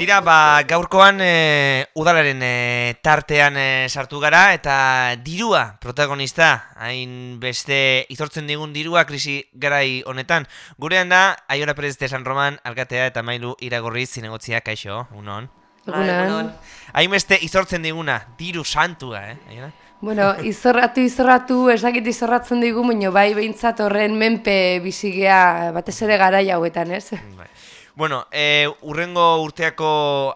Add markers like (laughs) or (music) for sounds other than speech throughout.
Tira, ba, gaurkoan e, udalaren e, tartean e, sartu gara eta dirua protagonista, hain beste izortzen digun dirua krisi garai honetan. Gurean da, Aiora Perez de San Roman, alkatea eta mailu iragorri zinegotzia, kaixo, unon. Egunan. Hain beste izortzen diguna, diru santua, eh? Aiora? Bueno, izorratu, izorratu, ez dakit izorratzen digu, baina bai behintzat horren menpe bizigea batez ere gara hauetan, ez? Bai. Bueno, e, urrengo urteako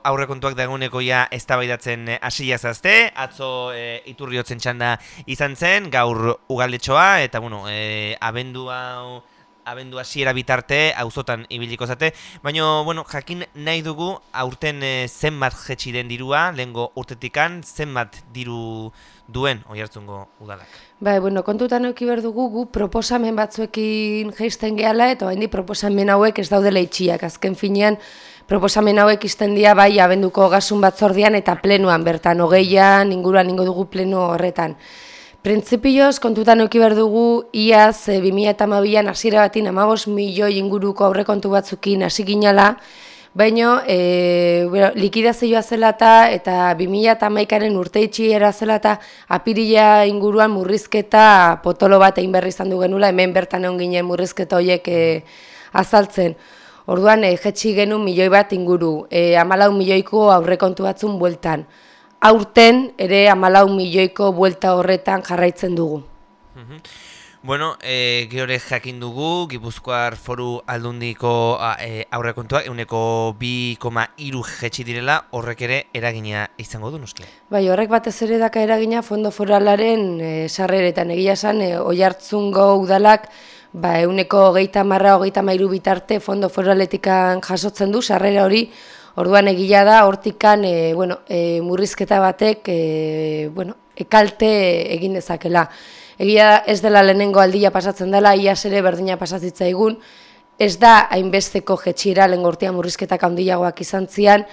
aurrekontuak dagoeneko ja eztabaidatzen eh, hasia zazte, atzo e, iturriotzen txanda izan zen, gaur ugaldetxoa, eta bueno, e, abendua abendu hasiera bitarte auzotan ibiliko zate, baina bueno, jakin nahi dugu aurten e, zenbat jetxi den dirua, lehengo urtetikan zenbat diru duen oihartzungo udalak. Bai, bueno, kontutan euki behar dugu gu proposamen batzuekin geisten gehala eta hain proposamen hauek ez daudela itxiak. Azken finean proposamen hauek izten dira bai abenduko gasun batzordian eta plenuan bertan, hogeian, inguruan ingo dugu plenu horretan. Printzipioz, kontutan euki behar dugu, iaz, e, 2008an hasiera batin amabos milioi inguruko aurrekontu batzukin hasi ginala, Baina, e, bueno, likidazioa zela eta, eta 2008aren urte itxiera zela eta apirila inguruan murrizketa potolo bat egin berri izan du genula, hemen bertan egon ginen murrizketa horiek e, azaltzen. Orduan, e, jetxi genuen milioi bat inguru, e, amalau milioiko aurrekontu batzun bueltan. Aurten, ere amalau milioiko buelta horretan jarraitzen dugu. Bueno, e, geore jakin dugu, Gipuzkoar foru aldundiko e, aurrekontuak, euneko 2,2 jetxi direla, horrek ere eragina izango du noski? Bai, horrek batez ere daka eragina fondo foralaren e, sarreretan egia esan, e, oi hartzungo udalak, ba, euneko geita marra, geita mairu bitarte fondo foraletikan jasotzen du, sarrera hori, orduan egila da, hortikan, e, bueno, e, murrizketa batek, e, bueno, ekalte egin dezakela. Egia ez dela lehenengo aldia pasatzen dela, iaz ere berdina pasatzitza egun, ez da hainbesteko jetxira lehen gortia murrizketak handiagoak izan zian,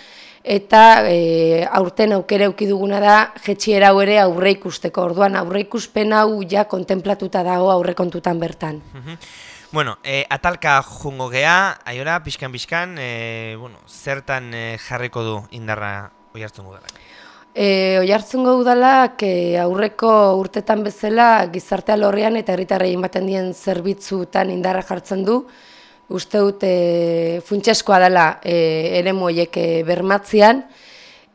eta e, aurten aukere duguna da jetxiera ere aurre ikusteko, orduan aurre ikuspen hau ja kontemplatuta dago aurrekontutan bertan. Bueno, e, atalka jungo gea, aiora, pixkan-pixkan, e, bueno, zertan e, jarriko du indarra oi hartzen E, Oiartzungo udalak e, aurreko urtetan bezala gizartea lorrean eta herritarrei ematen dien zerbitzutan indarra jartzen du. Uste dut e, funtseskoa dela e, ere moiek e, bermatzean.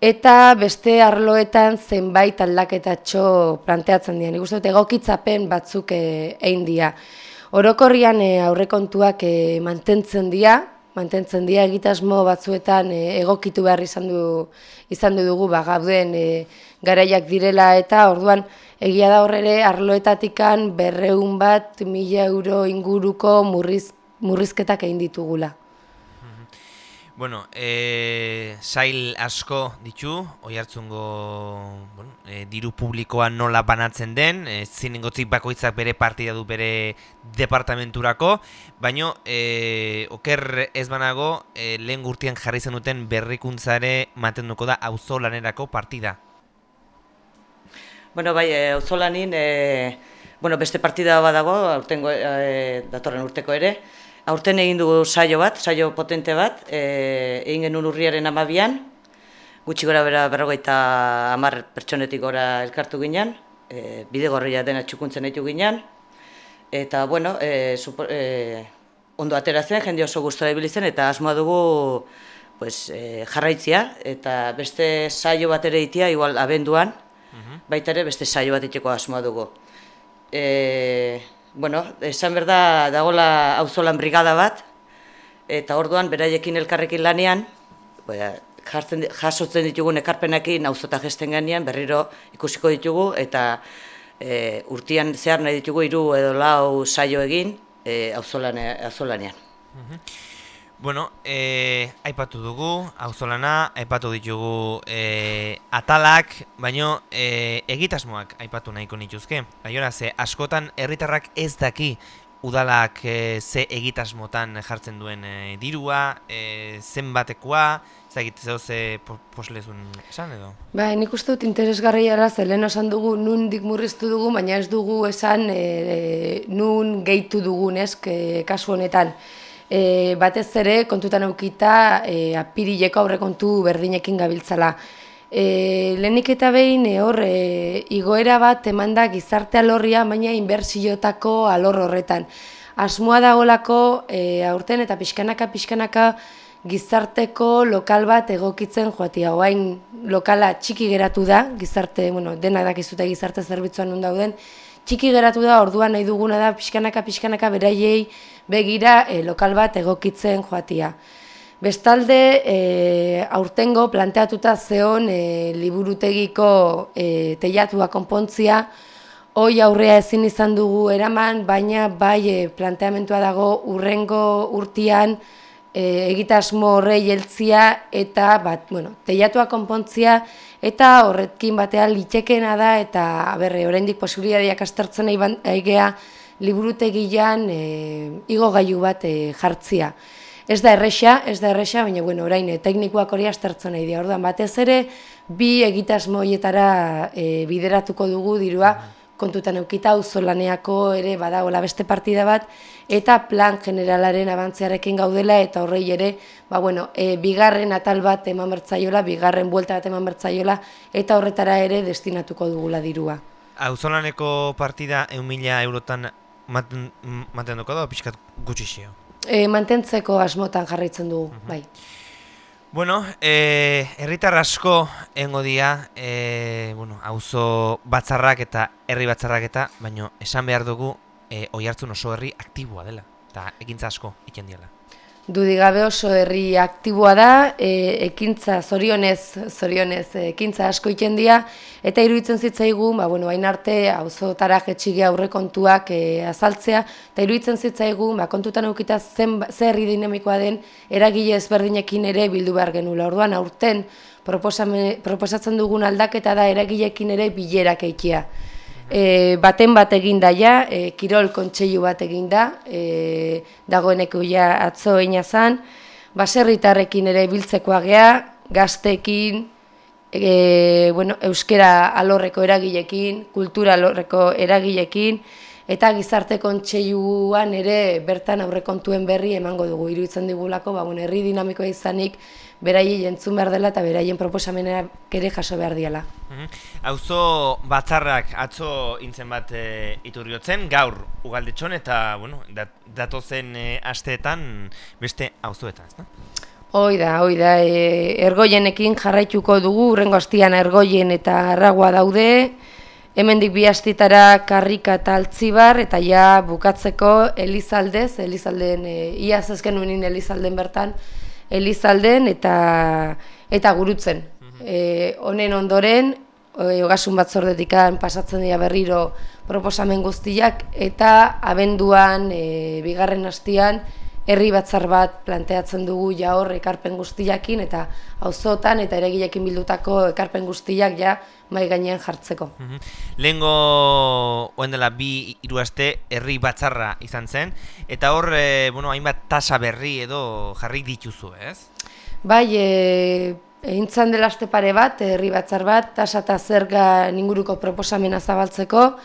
Eta beste arloetan zenbait aldaketatxo planteatzen dien. Uste dut egokitzapen batzuk e, egin. Orokorrian e, aurrekontuak e, mantentzen dira, mantentzen dira egitasmo batzuetan e, egokitu behar izan du izan du dugu ba gauden e, garaiak direla eta orduan egia da horrere arloetatikan berreun bat mila euro inguruko murriz, murrizketak egin ditugula. Bueno, e, sail asko ditu, oi hartzungo bueno, e, diru publikoa nola banatzen den, e, zinengotzik bakoitzak bere partida du bere departamenturako, baino e, oker ez banago e, lehen gurtian jarri zen duten berrikuntzare mantenduko da auzo lanerako partida. Bueno, bai, auzo lanin, e, bueno, beste partida badago, aurtengo, e, datorren urteko ere, Aurten egin dugu saio bat, saio potente bat, e, egin genuen urriaren amabian, gutxi gora bera berrogeita amar pertsonetik gora elkartu ginen, e, bide gorria dena txukuntzen ditu ginen, eta, bueno, e, supo, e, ondo ateratzen, jende oso guztora ibilitzen, eta asmoa dugu pues, e, jarraitzia, eta beste saio bat ere itia, igual abenduan, uh baita ere beste saio bat iteko asmoa dugu. E, bueno, esan berda dagola auzolan brigada bat, eta orduan beraiekin elkarrekin lanean, bera, jartzen, jasotzen ditugun ekarpenekin auzota gesten ganean, berriro ikusiko ditugu, eta e, urtian zehar nahi ditugu hiru edo lau saio egin e, auzolanean. Bueno, e, aipatu dugu, auzolana, aipatu ditugu e, atalak, baino e, egitasmoak aipatu nahiko nituzke. Baiora, ze askotan herritarrak ez daki udalak e, ze egitasmotan jartzen duen e, dirua, e, zenbatekoa, zagit zeo ze po- poslezun esan edo? Ba, nik uste dut interesgarria da, zelen esan dugu nun dik murriztu dugu, baina ez dugu esan e, nun gehitu dugun, ez, kasu honetan. E, batez ere, kontutan aukita, e, apirileko aurrekontu berdinekin gabiltzala. E, lehenik eta behin, e, hor, e, igoera bat emanda gizarte alorria, baina inbertsiotako alor horretan. Asmoa dagoelako, e, aurten eta pixkanaka, pixkanaka, gizarteko lokal bat egokitzen joatia. Oain lokala txiki geratu da, gizarte, bueno, dena dakizute gizarte zerbitzuan nun dauden, txiki geratu da, orduan nahi duguna da, pixkanaka, pixkanaka beraiei begira e, lokal bat egokitzen joatia. Bestalde, e, aurtengo planteatuta zeon e, liburutegiko e, teiatua konpontzia, hoi aurrea ezin izan dugu eraman, baina bai planteamentua dago urrengo urtian e, egitasmo horrei heltzia eta bat, bueno, teiatua konpontzia eta horretkin batean litekena da eta berre oraindik posibilitateak aztertzen aigea liburutegian e, igogailu bat e, jartzia. Ez da erresa, ez da erresa, baina bueno, orain e, teknikoak hori aztertzen nahi dira. Orduan batez ere bi egitasmo horietara e, bideratuko dugu dirua kontutan eukita auzolaneako ere badagoela beste partida bat eta plan generalaren abantzearekin gaudela eta horrei ere ba, bueno, e, bigarren atal bat eman bertzaiola, bigarren buelta bat eman bertzaiola eta horretara ere destinatuko dugula dirua. Auzolaneko partida eun mila eurotan maten, mantenduko da, pixkat gutxi xeo. E, mantentzeko asmotan jarraitzen dugu, bai. Bueno, eh, herritar asko engo dia, eh, bueno, auzo batzarrak eta herri batzarrak eta, baino esan behar dugu eh, oi hartzun oso herri aktiboa dela, eta ekintza asko iken diela. Dudigabe oso herri aktiboa da, e, ekintza zorionez, zorionez e, ekintza asko ikendia, eta iruditzen zitzaigun, ba, bueno, hain arte auzotara jetxige aurrekontuak e, azaltzea, eta iruditzen zitzaigun, ba, kontutan eukita zen, ze herri dinamikoa den, eragile ezberdinekin ere bildu behar genula. Orduan, aurten proposatzen dugun aldaketa da eragilekin ere bilerak eikia. E, baten bat egin da ja, e, kirol kontseilu bat egin da, e, dagoeneko ja atzo eina zan, baserritarrekin ere biltzekoa gea, gazteekin, e, bueno, euskera alorreko eragilekin, kultura alorreko eragilekin, eta gizarte kontseiluan ere bertan aurrekontuen berri emango dugu iruditzen digulako, ba, bueno, herri dinamikoa izanik beraiei entzun behar dela eta beraien proposamenak ere jaso behar diala. Mhm. Auzo batzarrak atzo intzen bat e, iturriotzen, gaur ugaldetxon eta, bueno, dat, datozen e, asteetan beste auzoetan, ezta? Hoi da, hoi da, e, ergoienekin jarraituko dugu, urrengo astian ergoien eta arragoa daude, hemendik bi astitara karrika eta altzibar, eta ja bukatzeko Elizaldez, Elizalden, e, iaz ezken nuenin Elizalden bertan, Elizalden eta eta gurutzen. E, honen ondoren, e, ogasun batzordetikan pasatzen dira berriro proposamen guztiak, eta abenduan, e, bigarren hastian, herri batzar bat planteatzen dugu ja hor ekarpen guztiakin eta auzotan eta eregilekin bildutako ekarpen guztiak ja mai gainean jartzeko. Mhm. Lehengo oen dela bi hiru aste herri batzarra izan zen, eta hor, e, bueno, hainbat tasa berri edo jarri dituzu, ez? Bai, e, egin zan dela aste pare bat, herri batzar bat, tasa eta zerga inguruko proposamena zabaltzeko,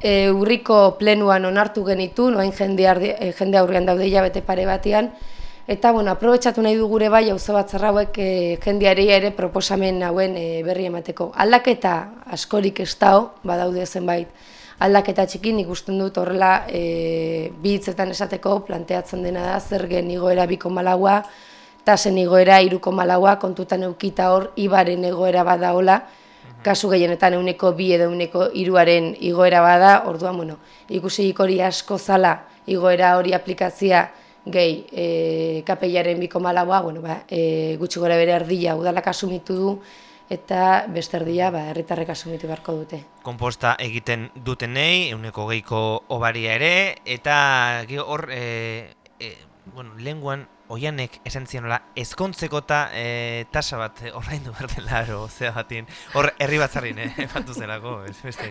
e, urriko plenuan onartu genitu, noain jende, ardi, e, jende aurrean daude hilabete pare batean, eta bueno, aprobetxatu nahi du gure bai auzo batzarra hauek e, jendeari ere proposamen hauen e, berri emateko. Aldaketa askorik ez dao, badaude zenbait, aldaketa txikin ikusten dut horrela e, bi hitzetan esateko planteatzen dena da zergen igoera biko malaua, tasen igoera iruko malaua, kontutan eukita hor ibaren egoera badaola, kasu gehienetan euneko bi edo euneko iruaren igoera bada, orduan, bueno, ikusi hori asko zala igoera hori aplikazia gehi e, kapeiaren biko malaua, bueno, ba, e, gutxi gora bere erdila udalak asumitu du, eta beste erdia ba, herritarrek asumitu beharko dute. Komposta egiten dutenei, euneko geiko obaria ere, eta hor, e, e, bueno, lenguan oianek esan nola, ezkontzeko ta, e, tasa bat ordaindu behar dela, ero, zea batin. Hor, herri batzarrin, eh, (laughs) batu zelako, ez beste.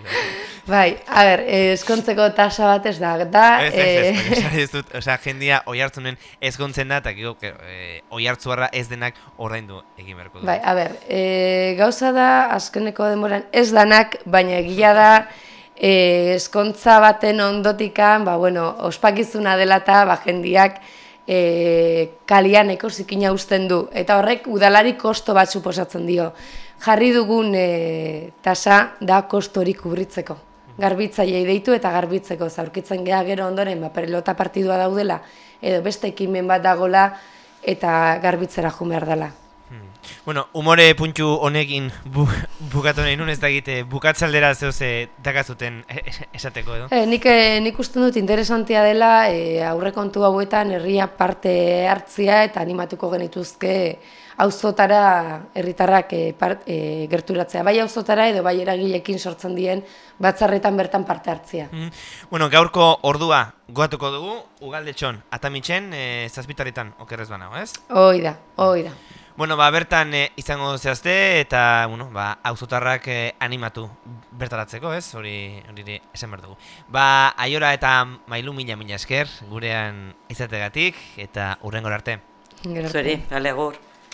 Bai, a ber, eh, eskontzeko tasa bat ez da, da... Ez, ez, ez, eh, (laughs) ez dut, osea, jendia oi hartzunen ezkontzen da, eta gero, e, oi hartzuarra ez denak ordaindu egin beharko du. Bai, a ber, e, gauza da, azkeneko denboran ez danak, baina egia da, e, eskontza baten ondotikan, ba, bueno, ospakizuna dela eta, ba, jendiak, e, kalian ekosikina uzten du, eta horrek udalari kosto bat suposatzen dio. Jarri dugun e, tasa da kosto hori kubritzeko. Garbitzaileei deitu eta garbitzeko zaurkitzen gea gero ondoren ba, pelota partidua daudela edo beste ekimen bat dagola eta garbitzera jo behar dela. Hmm. Bueno, umore puntu honekin bu, bukatu nahi nun ez da egite bukatzaldera zehose dakazuten e- e- esateko edo? E, nik, e, nik uste dut interesantia dela e, aurrekontu hauetan herria parte hartzia eta animatuko genituzke auzotara herritarrak e, part, e, gerturatzea. Bai auzotara edo bai eragilekin sortzen dien batzarretan bertan parte hartzia. Mm. Bueno, gaurko ordua goatuko dugu, ugaldetxon, atamitzen, e, zazpitarritan okerrez banago, ez? Hoi da, hoi da. Bueno, ba, bertan e, izango zehazte eta, bueno, ba, auzotarrak e, animatu bertaratzeko, ez? Hori hori esan behar dugu. Ba, aiora eta mailu mila mila esker, gurean izategatik, eta urrengor arte. Zueri, alegur.